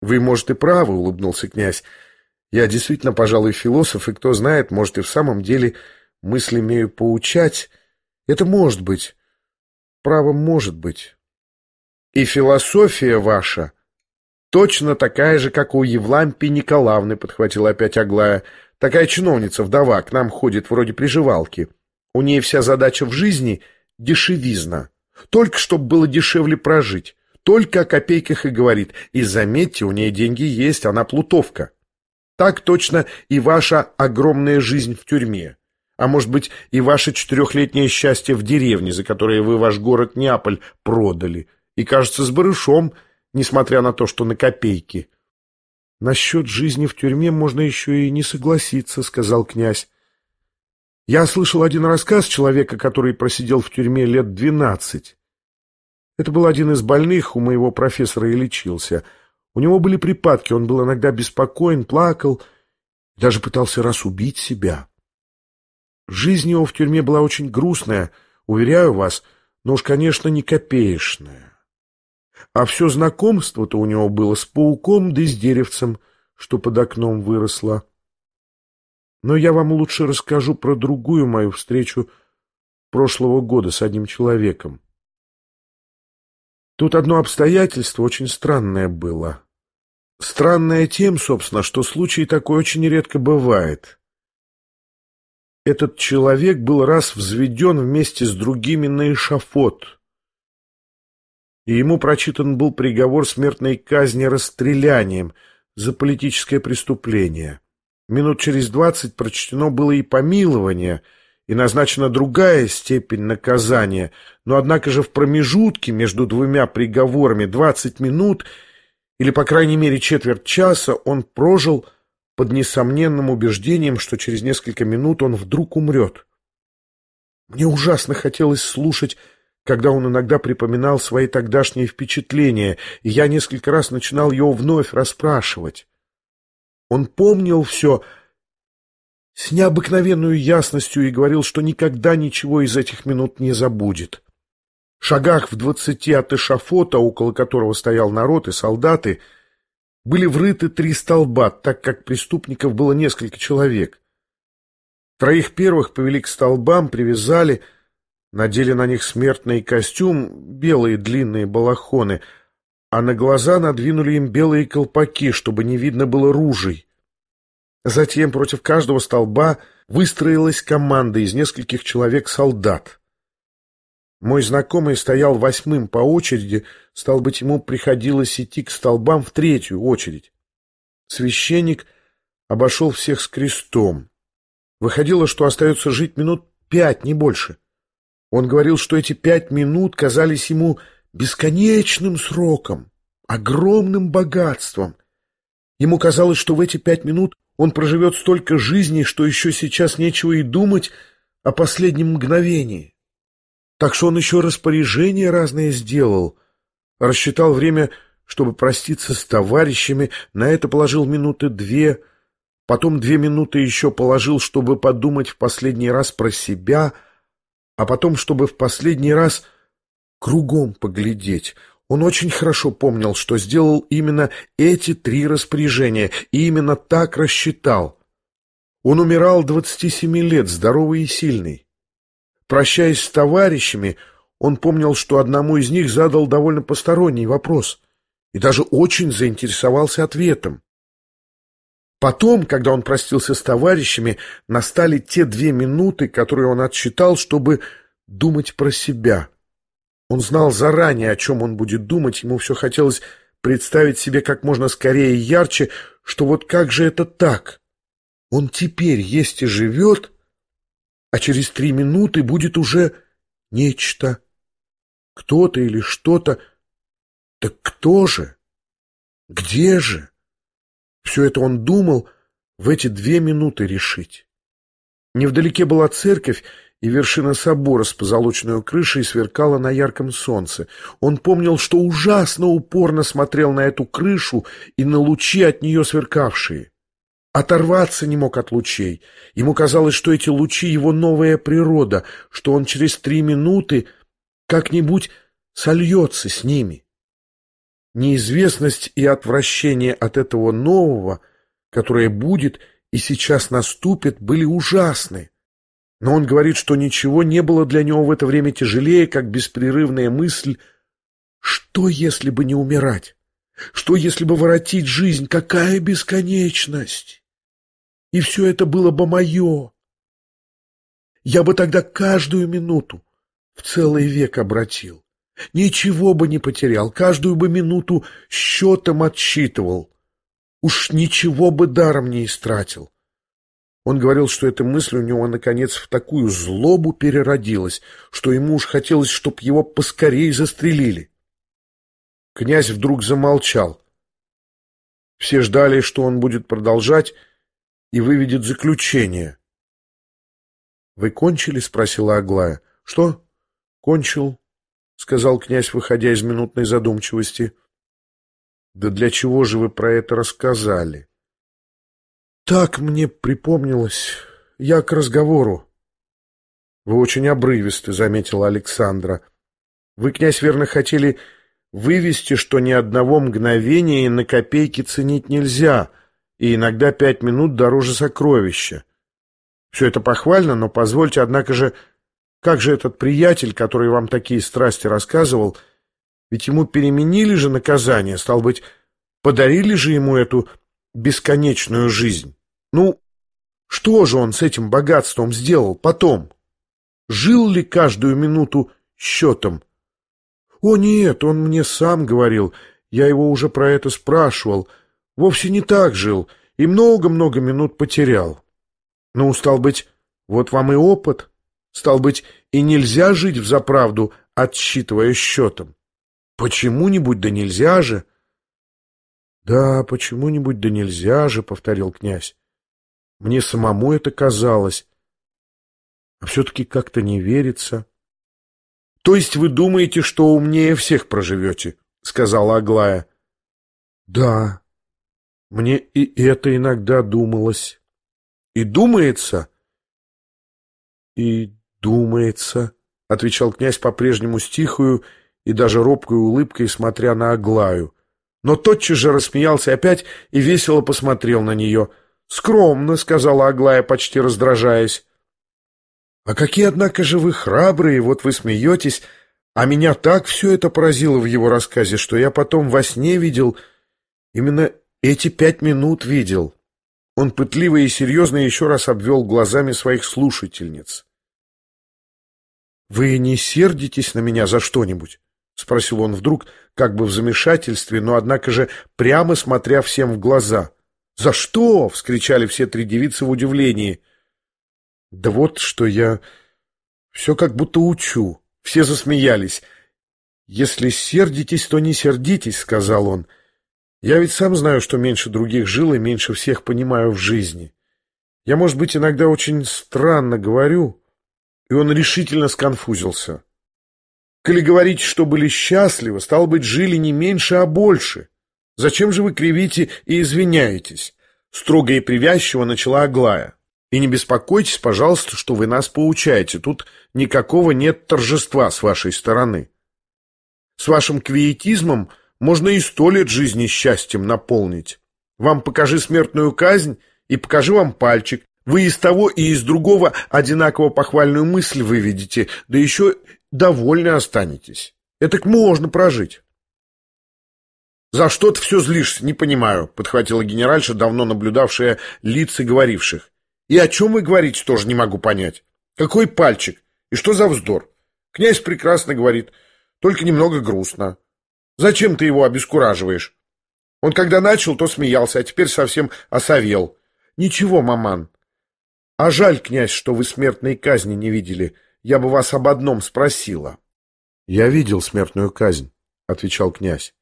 «Вы, может, и правы», — улыбнулся князь. «Я действительно, пожалуй, философ, и кто знает, может, и в самом деле мысли имею поучать. Это может быть. Право может быть. И философия ваша точно такая же, как у Евлампии Николаевны», — подхватила опять Аглая. «Такая чиновница, вдова, к нам ходит вроде приживалки. У ней вся задача в жизни — дешевизна. Только чтобы было дешевле прожить. Только о копейках и говорит. И заметьте, у нее деньги есть, она плутовка. Так точно и ваша огромная жизнь в тюрьме. А может быть, и ваше четырехлетнее счастье в деревне, за которое вы ваш город Неаполь продали. И, кажется, с барышом, несмотря на то, что на копейки. Насчет жизни в тюрьме можно еще и не согласиться, сказал князь. Я слышал один рассказ человека, который просидел в тюрьме лет двенадцать. Это был один из больных, у моего профессора и лечился. У него были припадки, он был иногда беспокоен, плакал, даже пытался раз убить себя. Жизнь его в тюрьме была очень грустная, уверяю вас, но уж, конечно, не копеечная. А все знакомство-то у него было с пауком да с деревцем, что под окном выросло. Но я вам лучше расскажу про другую мою встречу прошлого года с одним человеком. Тут одно обстоятельство очень странное было. Странное тем, собственно, что случай такой очень редко бывает. Этот человек был раз взведен вместе с другими на эшафот, и ему прочитан был приговор смертной казни расстрелянием за политическое преступление. Минут через двадцать прочтено было и помилование — и назначена другая степень наказания, но однако же в промежутке между двумя приговорами 20 минут или, по крайней мере, четверть часа он прожил под несомненным убеждением, что через несколько минут он вдруг умрет. Мне ужасно хотелось слушать, когда он иногда припоминал свои тогдашние впечатления, и я несколько раз начинал его вновь расспрашивать. Он помнил все, с необыкновенной ясностью и говорил, что никогда ничего из этих минут не забудет. В шагах в двадцати от эшафота, около которого стоял народ и солдаты, были врыты три столба, так как преступников было несколько человек. Троих первых повели к столбам, привязали, надели на них смертный костюм, белые длинные балахоны, а на глаза надвинули им белые колпаки, чтобы не видно было ружей. Затем против каждого столба выстроилась команда из нескольких человек-солдат. Мой знакомый стоял восьмым по очереди, стал быть, ему приходилось идти к столбам в третью очередь. Священник обошел всех с крестом. Выходило, что остается жить минут пять, не больше. Он говорил, что эти пять минут казались ему бесконечным сроком, огромным богатством. Ему казалось, что в эти пять минут он проживет столько жизней, что еще сейчас нечего и думать о последнем мгновении. Так что он еще распоряжения разные сделал, рассчитал время, чтобы проститься с товарищами, на это положил минуты две, потом две минуты еще положил, чтобы подумать в последний раз про себя, а потом, чтобы в последний раз кругом поглядеть — он очень хорошо помнил, что сделал именно эти три распоряжения и именно так рассчитал. Он умирал 27 лет, здоровый и сильный. Прощаясь с товарищами, он помнил, что одному из них задал довольно посторонний вопрос и даже очень заинтересовался ответом. Потом, когда он простился с товарищами, настали те две минуты, которые он отсчитал, чтобы думать про себя — он знал заранее, о чем он будет думать, ему все хотелось представить себе как можно скорее и ярче, что вот как же это так? Он теперь есть и живет, а через три минуты будет уже нечто. Кто-то или что-то. Так кто же? Где же? Все это он думал в эти две минуты решить. Невдалеке была церковь, и вершина собора с позолоченной крышей сверкала на ярком солнце. Он помнил, что ужасно упорно смотрел на эту крышу и на лучи от нее сверкавшие. Оторваться не мог от лучей. Ему казалось, что эти лучи — его новая природа, что он через три минуты как-нибудь сольется с ними. Неизвестность и отвращение от этого нового, которое будет и сейчас наступит, были ужасны. Но он говорит, что ничего не было для него в это время тяжелее, как беспрерывная мысль «Что, если бы не умирать? Что, если бы воротить жизнь? Какая бесконечность? И все это было бы мое. Я бы тогда каждую минуту в целый век обратил. Ничего бы не потерял, каждую бы минуту счетом отсчитывал. Уж ничего бы даром не истратил. Он говорил, что эта мысль у него, наконец, в такую злобу переродилась, что ему уж хотелось, чтоб его поскорее застрелили. Князь вдруг замолчал. Все ждали, что он будет продолжать и выведет заключение. — Вы кончили? — спросила Аглая. — Что? — Кончил, — сказал князь, выходя из минутной задумчивости. — Да для чего же вы про это рассказали? Так мне припомнилось. Я к разговору. Вы очень обрывисты, заметила Александра. Вы, князь, верно, хотели вывести, что ни одного мгновения на копейки ценить нельзя, и иногда пять минут дороже сокровища. Все это похвально, но позвольте, однако же, как же этот приятель, который вам такие страсти рассказывал, ведь ему переменили же наказание, стал быть, подарили же ему эту бесконечную жизнь. Ну, что же он с этим богатством сделал потом? Жил ли каждую минуту счетом? О нет, он мне сам говорил, я его уже про это спрашивал. Вовсе не так жил и много-много минут потерял. Ну, стал быть, вот вам и опыт. Стал быть, и нельзя жить в заправду, отсчитывая счетом. Почему-нибудь да нельзя же. Да, почему-нибудь да нельзя же, повторил князь. Мне самому это казалось. А все-таки как-то не верится. — То есть вы думаете, что умнее всех проживете? — сказала Аглая. — Да, мне и это иногда думалось. — И думается? — И думается, — отвечал князь по-прежнему с тихою и даже робкой улыбкой, смотря на Аглаю. Но тотчас же рассмеялся опять и весело посмотрел на нее — «Скромно», — сказала Аглая, почти раздражаясь. «А какие, однако же, вы храбрые, вот вы смеетесь, а меня так все это поразило в его рассказе, что я потом во сне видел, именно эти пять минут видел». Он пытливо и серьезно еще раз обвел глазами своих слушательниц. «Вы не сердитесь на меня за что-нибудь?» — спросил он вдруг, как бы в замешательстве, но, однако же, прямо смотря всем в глаза — «За что?» — вскричали все три девицы в удивлении. «Да вот что я все как будто учу». Все засмеялись. «Если сердитесь, то не сердитесь», — сказал он. «Я ведь сам знаю, что меньше других жил и меньше всех понимаю в жизни. Я, может быть, иногда очень странно говорю». И он решительно сконфузился. «Коли говорите, что были счастливы, стало быть, жили не меньше, а больше». Зачем же вы кривите и извиняетесь? Строго и привязчиво начала Аглая. И не беспокойтесь, пожалуйста, что вы нас поучаете. Тут никакого нет торжества с вашей стороны. С вашим квиетизмом можно и сто лет жизни счастьем наполнить. Вам покажи смертную казнь и покажи вам пальчик. Вы из того и из другого одинаково похвальную мысль выведете, да еще довольны останетесь. Это можно прожить. «За что ты все злишься? Не понимаю», — подхватила генеральша, давно наблюдавшая лица говоривших. «И о чем вы говорите, тоже не могу понять. Какой пальчик? И что за вздор? Князь прекрасно говорит, только немного грустно. Зачем ты его обескураживаешь? Он когда начал, то смеялся, а теперь совсем осовел. Ничего, маман. А жаль, князь, что вы смертной казни не видели. Я бы вас об одном спросила». «Я видел смертную казнь», — отвечал князь.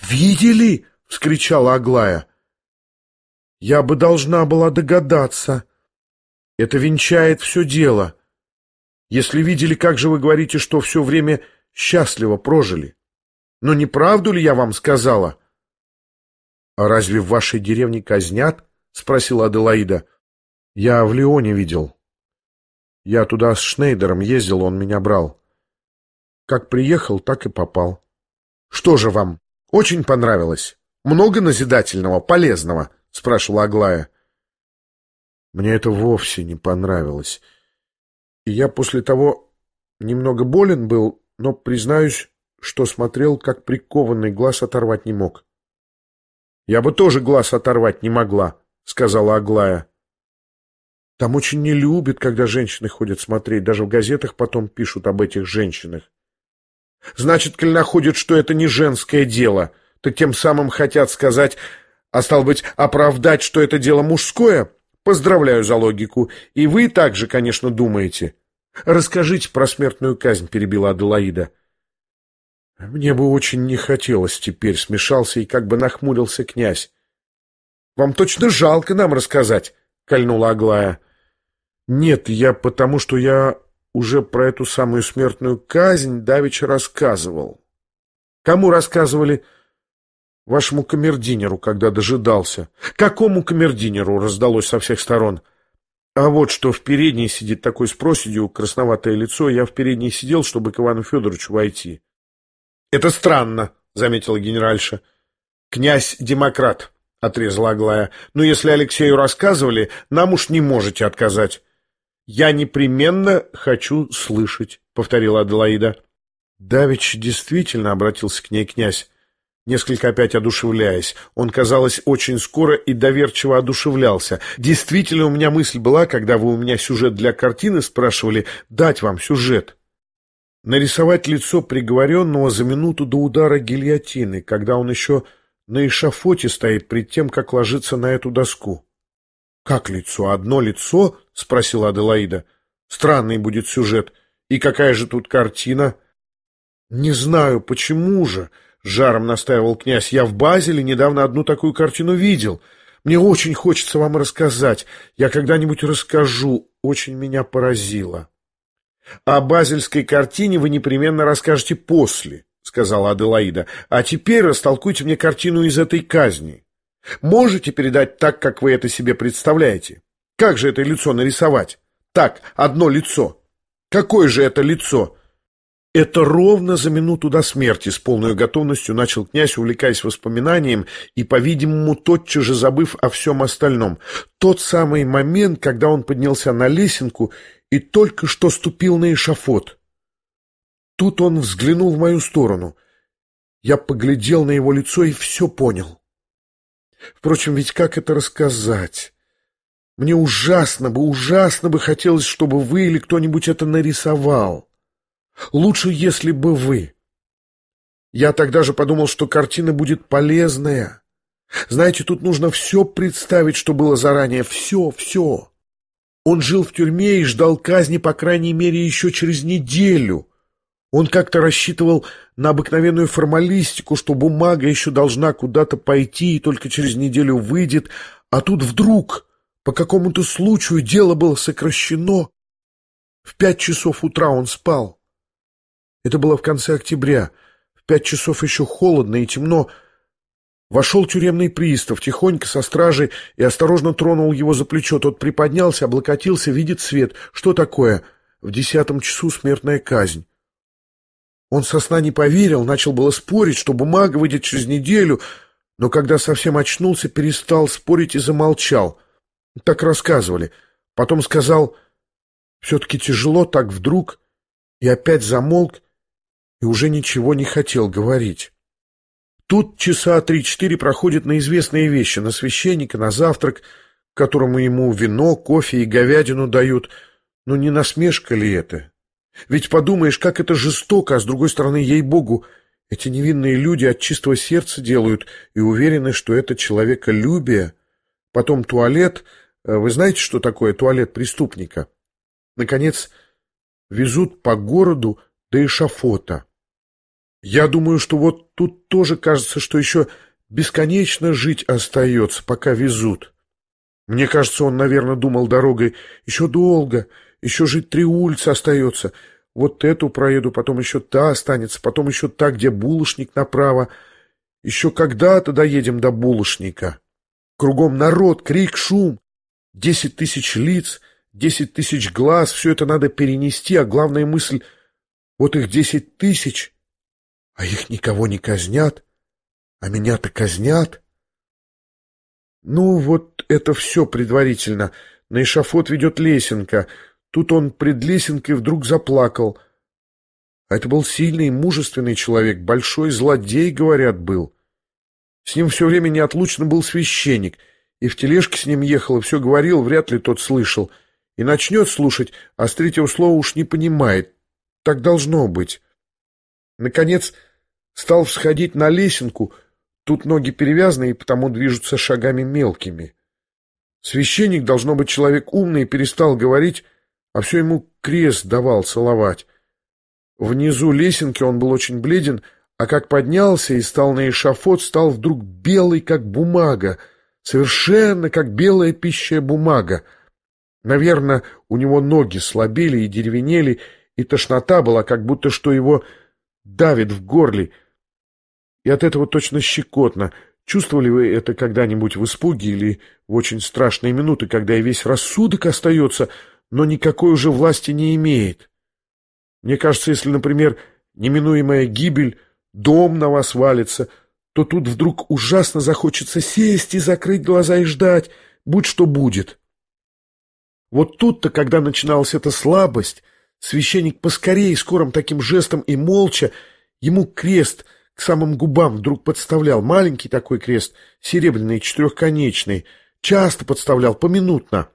«Видели?» — вскричала Аглая. «Я бы должна была догадаться. Это венчает все дело. Если видели, как же вы говорите, что все время счастливо прожили? Но не правду ли я вам сказала?» «А разве в вашей деревне казнят?» — спросила Аделаида. «Я в Лионе видел. Я туда с Шнейдером ездил, он меня брал. Как приехал, так и попал. Что же вам, Очень понравилось. Много назидательного, полезного, спрашивала Аглая. Мне это вовсе не понравилось. И я после того немного болен был, но, признаюсь, что смотрел, как прикованный глаз оторвать не мог. «Я бы тоже глаз оторвать не могла», — сказала Аглая. «Там очень не любят, когда женщины ходят смотреть. Даже в газетах потом пишут об этих женщинах. Значит, коль находят, что это не женское дело, так тем самым хотят сказать, а стал быть, оправдать, что это дело мужское? Поздравляю за логику. И вы также, конечно, думаете. Расскажите про смертную казнь, перебила Аделаида. Мне бы очень не хотелось теперь, смешался и как бы нахмурился князь. Вам точно жалко нам рассказать, кольнула Аглая. Нет, я потому, что я уже про эту самую смертную казнь давеча рассказывал. Кому рассказывали? Вашему камердинеру, когда дожидался. Какому камердинеру? Раздалось со всех сторон. А вот что в передней сидит такой с проседью, красноватое лицо, я в передней сидел, чтобы к Ивану Федоровичу войти. — Это странно, — заметила генеральша. — Князь демократ, — отрезала Аглая. — Но если Алексею рассказывали, нам уж не можете отказать. — Я непременно хочу слышать, — повторила Аделаида. Давич действительно обратился к ней князь, несколько опять одушевляясь. Он, казалось, очень скоро и доверчиво одушевлялся. Действительно, у меня мысль была, когда вы у меня сюжет для картины спрашивали, дать вам сюжет нарисовать лицо приговоренного за минуту до удара гильотины, когда он еще на эшафоте стоит перед тем, как ложиться на эту доску. — Как лицо? Одно лицо? — спросила Аделаида. — Странный будет сюжет. И какая же тут картина? — Не знаю, почему же, — жаром настаивал князь. — Я в Базеле недавно одну такую картину видел. Мне очень хочется вам рассказать. Я когда-нибудь расскажу. Очень меня поразило. — о базельской картине вы непременно расскажете после, сказала Аделаида. А теперь растолкуйте мне картину из этой казни. Можете передать так, как вы это себе представляете? Как же это лицо нарисовать? Так, одно лицо. Какое же это лицо? Это ровно за минуту до смерти с полной готовностью начал князь, увлекаясь воспоминанием и, по-видимому, тотчас же забыв о всем остальном. Тот самый момент, когда он поднялся на лесенку и только что ступил на эшафот. Тут он взглянул в мою сторону. Я поглядел на его лицо и все понял. Впрочем, ведь как это рассказать? Мне ужасно бы, ужасно бы хотелось, чтобы вы или кто-нибудь это нарисовал. Лучше, если бы вы. Я тогда же подумал, что картина будет полезная. Знаете, тут нужно все представить, что было заранее. Все, все. Он жил в тюрьме и ждал казни, по крайней мере, еще через неделю. Он как-то рассчитывал на обыкновенную формалистику, что бумага еще должна куда-то пойти и только через неделю выйдет, а тут вдруг, по какому-то случаю, дело было сокращено. В пять часов утра он спал. Это было в конце октября. В пять часов еще холодно и темно, Вошел тюремный пристав, тихонько со стражей, и осторожно тронул его за плечо. Тот приподнялся, облокотился, видит свет. Что такое? В десятом часу смертная казнь. Он со сна не поверил, начал было спорить, что бумага выйдет через неделю, но когда совсем очнулся, перестал спорить и замолчал. Так рассказывали. Потом сказал, все-таки тяжело так вдруг, и опять замолк, и уже ничего не хотел говорить. Тут часа три-четыре проходят на известные вещи, на священника, на завтрак, которому ему вино, кофе и говядину дают. Но не насмешка ли это? Ведь подумаешь, как это жестоко, а с другой стороны, ей-богу, эти невинные люди от чистого сердца делают и уверены, что это человеколюбие. Потом туалет. Э, вы знаете, что такое туалет преступника? Наконец, везут по городу до эшафота. Я думаю, что вот тут тоже кажется, что еще бесконечно жить остается, пока везут. Мне кажется, он, наверное, думал дорогой, еще долго, еще жить три улицы остается. Вот эту проеду, потом еще та останется, потом еще та, где булочник направо. Еще когда-то доедем до булочника. Кругом народ, крик, шум. Десять тысяч лиц, десять тысяч глаз, все это надо перенести, а главная мысль — вот их десять тысяч — а их никого не казнят. А меня-то казнят? Ну, вот это все предварительно. На эшафот ведет лесенка. Тут он пред лесенкой вдруг заплакал. А это был сильный, мужественный человек, большой злодей, говорят, был. С ним все время неотлучно был священник, и в тележке с ним ехал, и все говорил, вряд ли тот слышал. И начнет слушать, а с третьего слова уж не понимает. Так должно быть. Наконец стал всходить на лесенку, тут ноги перевязаны и потому движутся шагами мелкими. Священник, должно быть, человек умный, перестал говорить, а все ему крест давал целовать. Внизу лесенки он был очень бледен, а как поднялся и стал на эшафот, стал вдруг белый, как бумага, совершенно как белая пищая бумага. Наверное, у него ноги слабели и деревенели, и тошнота была, как будто что его давит в горле. И от этого точно щекотно. Чувствовали вы это когда-нибудь в испуге или в очень страшные минуты, когда и весь рассудок остается, но никакой уже власти не имеет? Мне кажется, если, например, неминуемая гибель, дом на вас валится, то тут вдруг ужасно захочется сесть и закрыть глаза и ждать, будь что будет. Вот тут-то, когда начиналась эта слабость, священник поскорее, скорым таким жестом и молча, ему крест к самым губам вдруг подставлял, маленький такой крест, серебряный, четырехконечный, часто подставлял, поминутно.